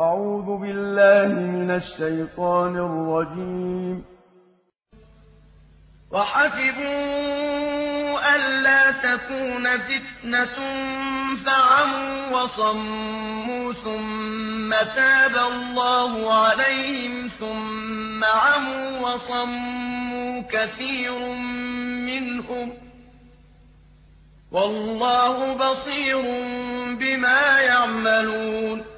أعوذ بالله من الشيطان الرجيم. وحسبوا ألا تكون فتنة فعموا وصموا ثم تاب الله عليهم ثم عموا وصموا كثير منهم. والله بصير بما يعملون.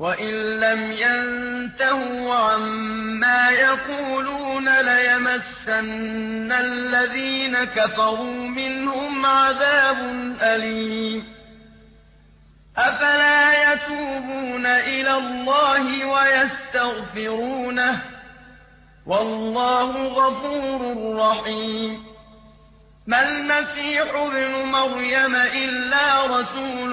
وإن لم ينتهوا عما يقولون ليمسن الذين كفروا منهم عذاب أليم أفلا يتوبون إلى الله ويستغفرونه والله غفور رحيم ما المسيح ابن مريم إلا رسول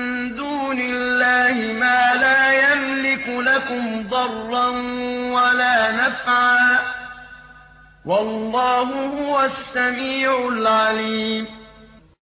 لكم ضرا ولا نفعا والله هو السميع العليم